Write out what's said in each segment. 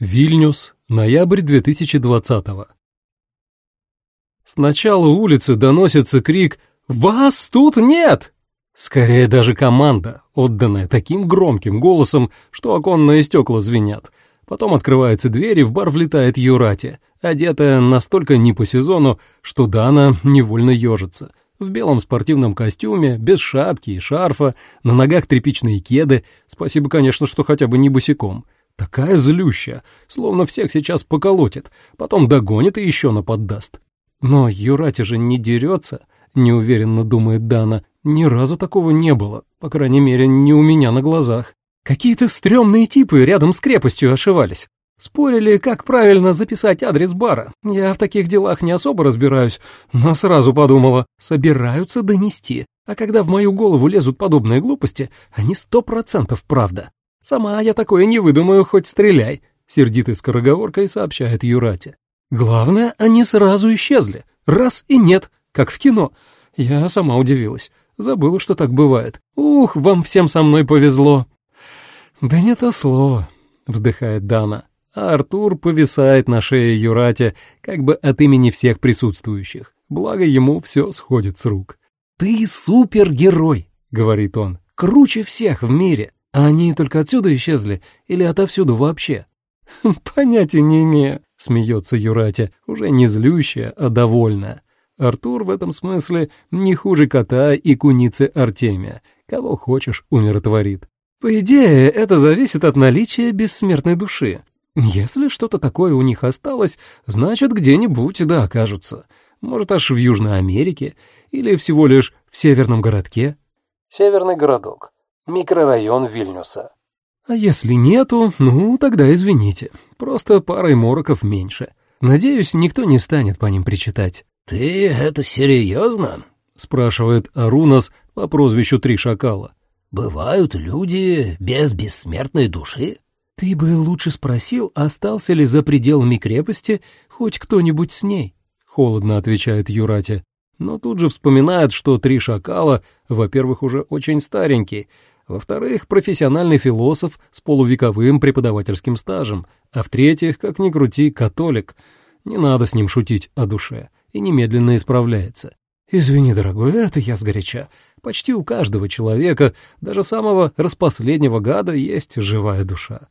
Вильнюс, ноябрь 2020 С начала улицы доносится крик «Вас тут нет!» Скорее даже команда, отданная таким громким голосом, что оконные стекла звенят. Потом открывается дверь, и в бар влетает Юрати, одетая настолько не по сезону, что Дана невольно ежится. В белом спортивном костюме, без шапки и шарфа, на ногах тряпичные кеды, спасибо, конечно, что хотя бы не босиком. Такая злющая, словно всех сейчас поколотит, потом догонит и еще наподдаст. Но Юрати же не дерется, неуверенно думает Дана. Ни разу такого не было, по крайней мере, не у меня на глазах. Какие-то стрёмные типы рядом с крепостью ошивались. Спорили, как правильно записать адрес бара. Я в таких делах не особо разбираюсь, но сразу подумала, собираются донести. А когда в мою голову лезут подобные глупости, они сто процентов правда. Сама я такое не выдумаю, хоть стреляй, сердитой скороговоркой сообщает Юрати. Главное, они сразу исчезли. Раз и нет, как в кино. Я сама удивилась. Забыла, что так бывает. Ух, вам всем со мной повезло. Да не то слово, вздыхает Дана. А Артур повисает на шее Юрате, как бы от имени всех присутствующих. Благо ему все сходит с рук. «Ты супергерой», — говорит он, — «круче всех в мире». А они только отсюда исчезли или отовсюду вообще? Понятия не имею, смеется Юратя, уже не злющая, а довольная. Артур в этом смысле не хуже кота и куницы Артемия. Кого хочешь, умиротворит. По идее, это зависит от наличия бессмертной души. Если что-то такое у них осталось, значит, где-нибудь да окажутся. Может, аж в Южной Америке или всего лишь в северном городке. Северный городок микрорайон Вильнюса. А если нету, ну, тогда извините. Просто парой мороков меньше. Надеюсь, никто не станет по ним причитать. «Ты это серьезно?» — спрашивает Арунас по прозвищу Три Шакала. «Бывают люди без бессмертной души?» «Ты бы лучше спросил, остался ли за пределами крепости хоть кто-нибудь с ней?» — холодно отвечает Юрати. Но тут же вспоминает, что Три Шакала, во-первых, уже очень старенький, во-вторых, профессиональный философ с полувековым преподавательским стажем, а в-третьих, как ни крути, католик. Не надо с ним шутить о душе, и немедленно исправляется. «Извини, дорогой, это я сгоряча. Почти у каждого человека, даже самого распоследнего гада, есть живая душа.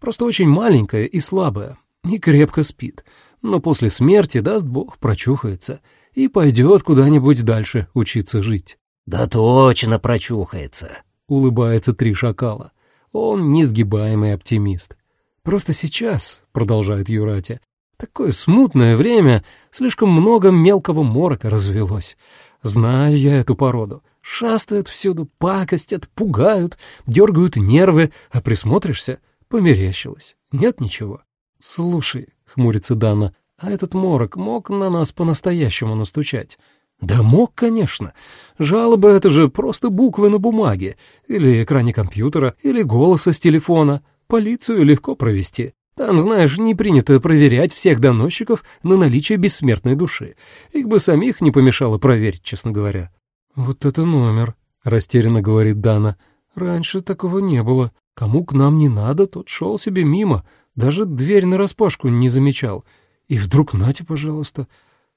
Просто очень маленькая и слабая, и крепко спит. Но после смерти, даст Бог, прочухается и пойдет куда-нибудь дальше учиться жить». «Да точно прочухается», — улыбается Три Шакала. Он несгибаемый оптимист. «Просто сейчас», — продолжает Юрати, — «такое смутное время, слишком много мелкого морока развелось. Знаю я эту породу. Шастают всюду, пакостят, пугают, дергают нервы, а присмотришься — померещилось. Нет ничего». «Слушай», — хмурится Дана, — «а этот морок мог на нас по-настоящему настучать?» Да мог, конечно. Жалоба — это же просто буквы на бумаге, или экране компьютера, или голоса с телефона. Полицию легко провести. Там, знаешь, не принято проверять всех доносчиков на наличие бессмертной души. Их бы самих не помешало проверить, честно говоря. «Вот это номер», — растерянно говорит Дана. «Раньше такого не было. Кому к нам не надо, тот шел себе мимо, даже дверь нараспашку не замечал. И вдруг нате, пожалуйста.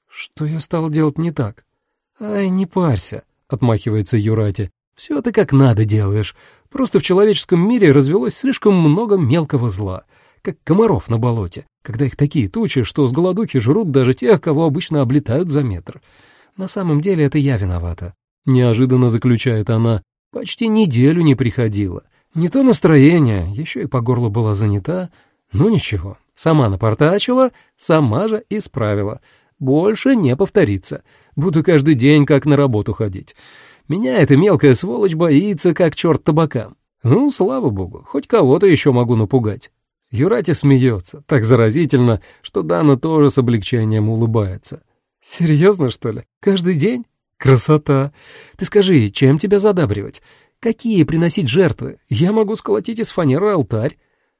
Что я стал делать не так?» «Ай, не парься», — отмахивается Юрати. «Все ты как надо делаешь. Просто в человеческом мире развелось слишком много мелкого зла, как комаров на болоте, когда их такие тучи, что с голодухи жрут даже тех, кого обычно облетают за метр. На самом деле это я виновата». Неожиданно заключает она. «Почти неделю не приходила. Не то настроение, еще и по горлу была занята. Ну ничего, сама напортачила, сама же исправила. Больше не повторится. Буду каждый день как на работу ходить. Меня эта мелкая сволочь боится, как черт табака. Ну, слава богу, хоть кого-то еще могу напугать. Юрати смеется, так заразительно, что Дана тоже с облегчением улыбается. Серьезно, что ли? Каждый день? Красота! Ты скажи, чем тебя задабривать? Какие приносить жертвы? Я могу сколотить из фанеры алтарь.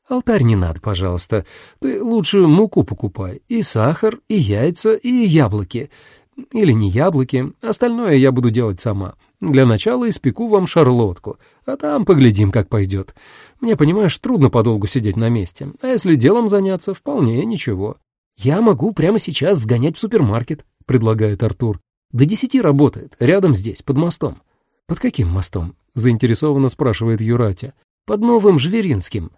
Алтарь не надо, пожалуйста. Ты лучше муку покупай. И сахар, и яйца, и яблоки. Или не яблоки. Остальное я буду делать сама. Для начала испеку вам шарлотку, а там поглядим, как пойдет. Мне, понимаешь, трудно подолгу сидеть на месте, а если делом заняться, вполне ничего. Я могу прямо сейчас сгонять в супермаркет, предлагает Артур. До десяти работает, рядом здесь, под мостом. Под каким мостом? заинтересованно спрашивает Юратя. Под Новым Жверинским.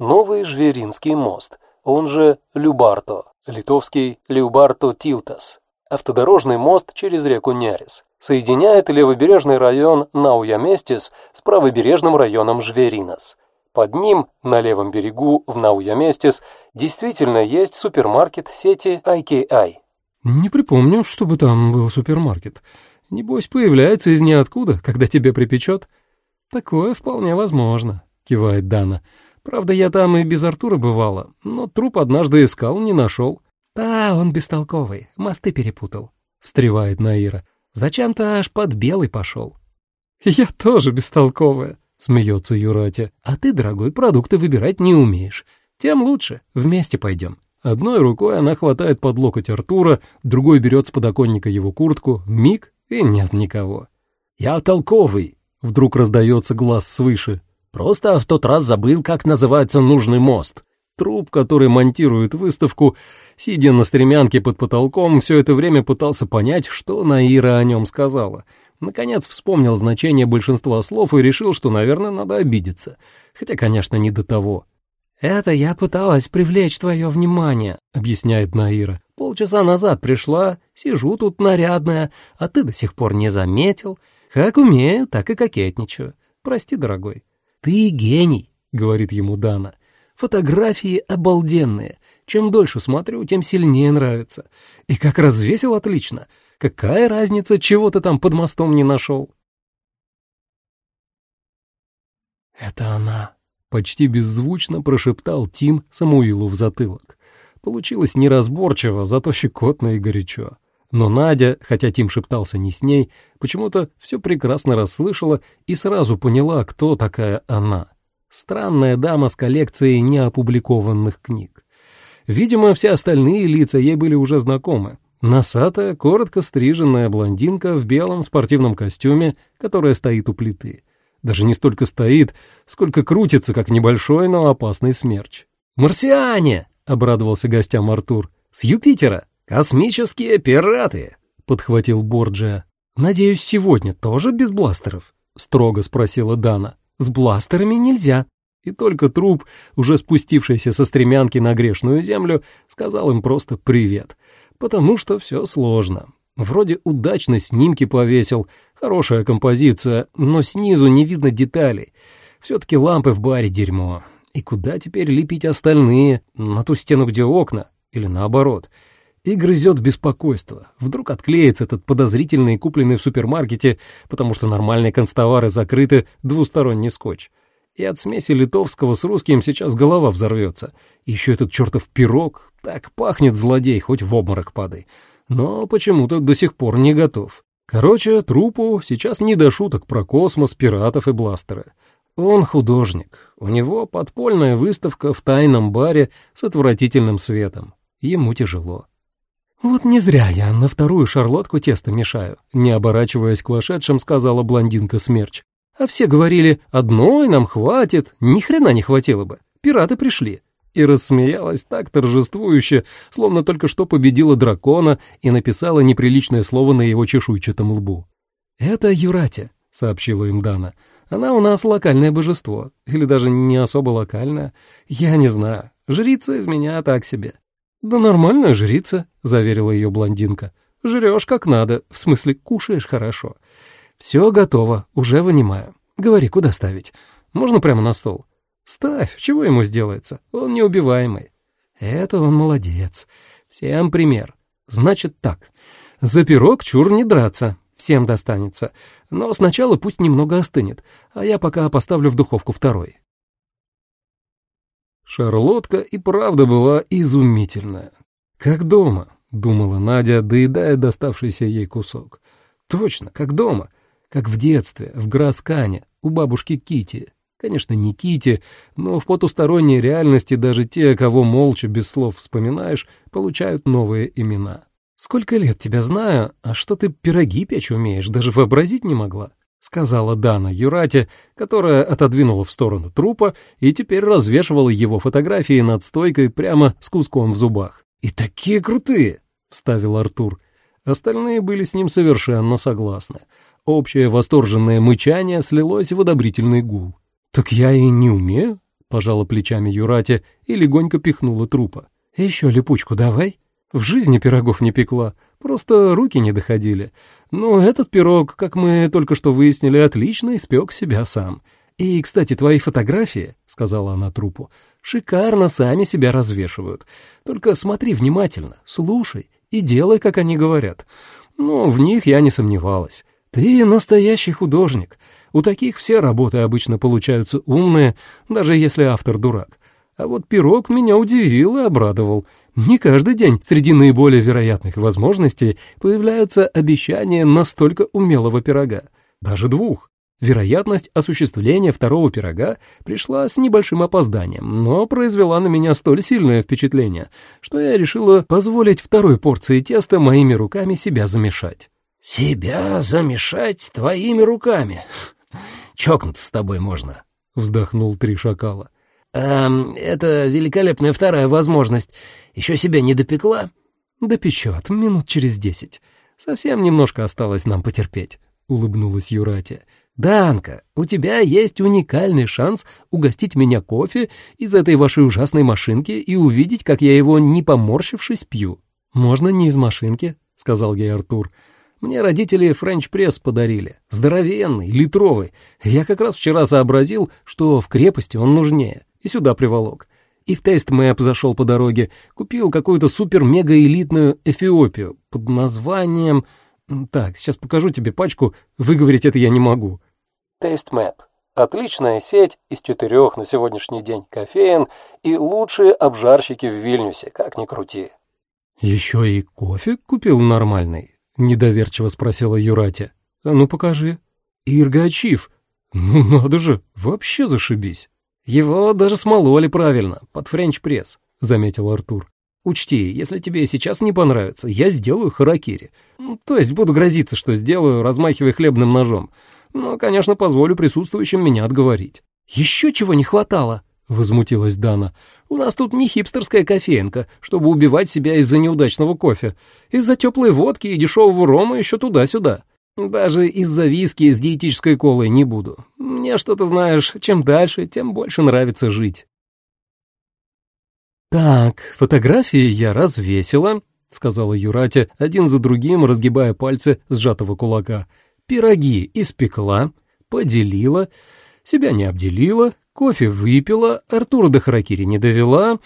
Новый Жверинский мост, он же Любарто, литовский Любарто Тилтас. Автодорожный мост через реку Нярис соединяет левобережный район Науя-Местис с правобережным районом Жверинас. Под ним, на левом берегу, в Науя-Местис, действительно есть супермаркет сети IKI. Не припомню, чтобы там был супермаркет. Небось, появляется из ниоткуда, когда тебе припечет. Такое вполне возможно, кивает Дана. Правда, я там и без Артура бывала, но труп однажды искал, не нашел. Да, он бестолковый, мосты перепутал, встревает Наира. Зачем-то аж под белый пошел. Я тоже бестолковая, смеется Юратя. А ты, дорогой, продукты выбирать не умеешь. Тем лучше, вместе пойдем. Одной рукой она хватает под локоть Артура, другой берет с подоконника его куртку, миг, и нет никого. «Я толковый», — вдруг раздается глаз свыше. «Просто в тот раз забыл, как называется нужный мост». Труп, который монтирует выставку, сидя на стремянке под потолком, все это время пытался понять, что Наира о нем сказала. Наконец вспомнил значение большинства слов и решил, что, наверное, надо обидеться. Хотя, конечно, не до того. «Это я пыталась привлечь твое внимание», — объясняет Наира. «Полчаса назад пришла, сижу тут нарядная, а ты до сих пор не заметил. Как умею, так и кокетничаю. Прости, дорогой». «Ты гений», — говорит ему Дана. Фотографии обалденные. Чем дольше смотрю, тем сильнее нравится. И как развесил отлично. Какая разница, чего ты там под мостом не нашел? «Это она», — почти беззвучно прошептал Тим Самуилу в затылок. Получилось неразборчиво, зато щекотно и горячо. Но Надя, хотя Тим шептался не с ней, почему-то все прекрасно расслышала и сразу поняла, кто такая она. Странная дама с коллекцией неопубликованных книг. Видимо, все остальные лица ей были уже знакомы. Носатая, коротко стриженная блондинка в белом спортивном костюме, которая стоит у плиты. Даже не столько стоит, сколько крутится, как небольшой, но опасный смерч. «Марсиане!» — обрадовался гостям Артур. «С Юпитера! Космические пираты!» — подхватил Борджиа. «Надеюсь, сегодня тоже без бластеров?» — строго спросила Дана. С бластерами нельзя. И только труп, уже спустившийся со стремянки на грешную землю, сказал им просто «привет», потому что все сложно. Вроде удачно снимки повесил, хорошая композиция, но снизу не видно деталей. Все-таки лампы в баре дерьмо. И куда теперь лепить остальные? На ту стену, где окна? Или наоборот? И грызет беспокойство. Вдруг отклеится этот подозрительный, купленный в супермаркете, потому что нормальные констовары закрыты, двусторонний скотч. И от смеси литовского с русским сейчас голова взорвется. Еще этот чертов пирог. Так пахнет злодей, хоть в обморок падай. Но почему-то до сих пор не готов. Короче, трупу сейчас не до шуток про космос, пиратов и бластеры. Он художник. У него подпольная выставка в тайном баре с отвратительным светом. Ему тяжело. «Вот не зря я на вторую шарлотку тесто мешаю», не оборачиваясь к вошедшим, сказала блондинка Смерч. «А все говорили, одной нам хватит, ни хрена не хватило бы, пираты пришли». И рассмеялась так торжествующе, словно только что победила дракона и написала неприличное слово на его чешуйчатом лбу. «Это Юратя», — сообщила им Дана. «Она у нас локальное божество, или даже не особо локальное. Я не знаю, жрица из меня так себе». «Да нормальная жрица», — заверила ее блондинка. «Жрешь как надо, в смысле кушаешь хорошо. Все готово, уже вынимаю. Говори, куда ставить? Можно прямо на стол?» «Ставь, чего ему сделается? Он неубиваемый». «Это он молодец. Всем пример. Значит так, за пирог чур не драться, всем достанется. Но сначала пусть немного остынет, а я пока поставлю в духовку второй». Шарлотка и правда была изумительная. «Как дома», — думала Надя, доедая доставшийся ей кусок. «Точно, как дома, как в детстве, в Граскане, у бабушки Кити. Конечно, не Кити, но в потусторонней реальности даже те, кого молча, без слов вспоминаешь, получают новые имена. Сколько лет тебя знаю, а что ты пироги печь умеешь, даже вообразить не могла. Сказала Дана Юрате, которая отодвинула в сторону трупа и теперь развешивала его фотографии над стойкой прямо с куском в зубах. «И такие крутые!» — вставил Артур. Остальные были с ним совершенно согласны. Общее восторженное мычание слилось в одобрительный гул. «Так я и не умею», — пожала плечами Юрате и легонько пихнула трупа. «Еще липучку давай». В жизни пирогов не пекла, просто руки не доходили. Но этот пирог, как мы только что выяснили, отлично испек себя сам. И, кстати, твои фотографии, — сказала она трупу, — шикарно сами себя развешивают. Только смотри внимательно, слушай и делай, как они говорят. Ну, в них я не сомневалась. Ты настоящий художник. У таких все работы обычно получаются умные, даже если автор дурак. А вот пирог меня удивил и обрадовал. Не каждый день среди наиболее вероятных возможностей появляются обещания настолько умелого пирога. Даже двух. Вероятность осуществления второго пирога пришла с небольшим опозданием, но произвела на меня столь сильное впечатление, что я решила позволить второй порции теста моими руками себя замешать. «Себя замешать твоими руками? Чокнуться с тобой можно», — вздохнул Три Шакала. «Эм, это великолепная вторая возможность. Еще себя не допекла?» «Допечет, минут через десять. Совсем немножко осталось нам потерпеть», — улыбнулась Юратия. «Данка, у тебя есть уникальный шанс угостить меня кофе из этой вашей ужасной машинки и увидеть, как я его, не поморщившись, пью». «Можно не из машинки», — сказал ей Артур. «Мне родители френч-пресс подарили. Здоровенный, литровый. Я как раз вчера сообразил, что в крепости он нужнее и сюда приволок. И в тест-мэп зашел по дороге, купил какую-то супер-мега-элитную Эфиопию под названием... Так, сейчас покажу тебе пачку, выговорить это я не могу. Тест-мэп. Отличная сеть из четырех на сегодняшний день кофеин и лучшие обжарщики в Вильнюсе, как ни крути. «Еще и кофе купил нормальный?» — недоверчиво спросила Юратя. «А ну покажи». «Иргачив. Ну надо же, вообще зашибись». «Его даже смололи правильно, под френч-пресс», — заметил Артур. «Учти, если тебе сейчас не понравится, я сделаю харакири. То есть буду грозиться, что сделаю, размахивая хлебным ножом. Но, конечно, позволю присутствующим меня отговорить». «Еще чего не хватало», — возмутилась Дана. «У нас тут не хипстерская кофеенка, чтобы убивать себя из-за неудачного кофе. Из-за теплой водки и дешевого рома еще туда-сюда». Даже из-за виски с диетической колой не буду. Мне что-то, знаешь, чем дальше, тем больше нравится жить. «Так, фотографии я развесила», — сказала Юратя, один за другим разгибая пальцы сжатого кулака. «Пироги испекла, поделила, себя не обделила, кофе выпила, Артура до харакири не довела.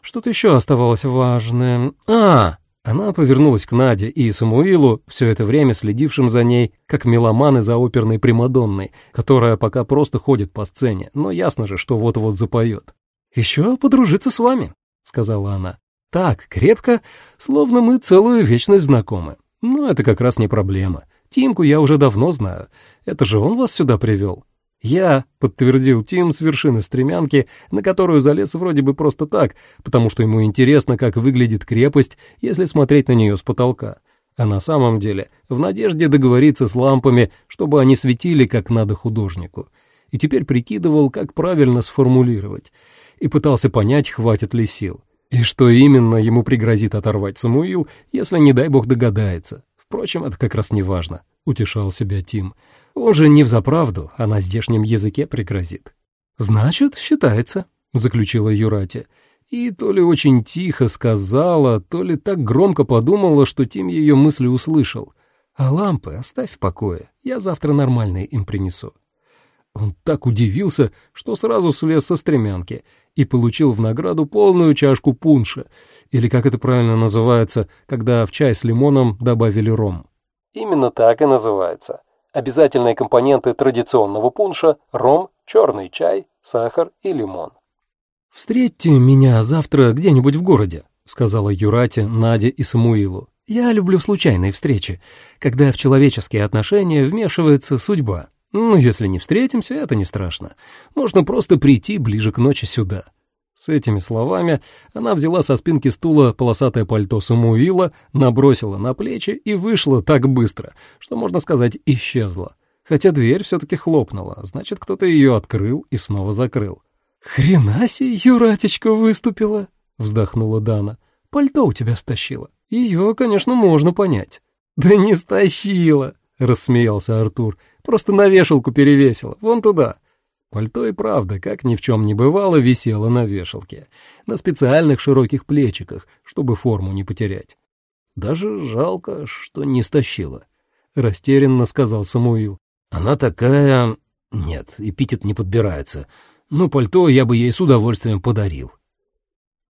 Что-то еще оставалось важное. А, она повернулась к Наде и Самуилу, все это время следившим за ней, как меломаны за оперной Примадонной, которая пока просто ходит по сцене, но ясно же, что вот-вот запоет. «Еще подружиться с вами», — сказала она. «Так, крепко, словно мы целую вечность знакомы. Но это как раз не проблема. Тимку я уже давно знаю. Это же он вас сюда привел. «Я», — подтвердил Тим с вершины стремянки, на которую залез вроде бы просто так, потому что ему интересно, как выглядит крепость, если смотреть на нее с потолка. А на самом деле в надежде договориться с лампами, чтобы они светили как надо художнику. И теперь прикидывал, как правильно сформулировать. И пытался понять, хватит ли сил. И что именно ему пригрозит оторвать Самуил, если, не дай бог, догадается. Впрочем, это как раз не важно, утешал себя Тим. Он же не взаправду, а на здешнем языке пригрозит. «Значит, считается», — заключила Юрати. И то ли очень тихо сказала, то ли так громко подумала, что Тим ее мысли услышал. «А лампы оставь в покое, я завтра нормальные им принесу». Он так удивился, что сразу слез со стремянки и получил в награду полную чашку пунша, или как это правильно называется, когда в чай с лимоном добавили ром. Именно так и называется. Обязательные компоненты традиционного пунша – ром, черный чай, сахар и лимон. «Встретьте меня завтра где-нибудь в городе», — сказала Юрате, Наде и Самуилу. «Я люблю случайные встречи, когда в человеческие отношения вмешивается судьба. Ну, если не встретимся, это не страшно. Можно просто прийти ближе к ночи сюда. С этими словами она взяла со спинки стула полосатое пальто Самуила, набросила на плечи и вышла так быстро, что, можно сказать, исчезла. хотя дверь все-таки хлопнула, значит, кто-то ее открыл и снова закрыл. «Хрена себе, Юратечка выступила!» — вздохнула Дана. «Пальто у тебя стащила. Ее, конечно, можно понять». «Да не стащила!» — рассмеялся Артур. «Просто на вешалку перевесила, вон туда». Пальто и правда, как ни в чем не бывало, висело на вешалке, на специальных широких плечиках, чтобы форму не потерять. «Даже жалко, что не стащила», — растерянно сказал Самуил. «Она такая... Нет, эпитет не подбирается. Но пальто я бы ей с удовольствием подарил».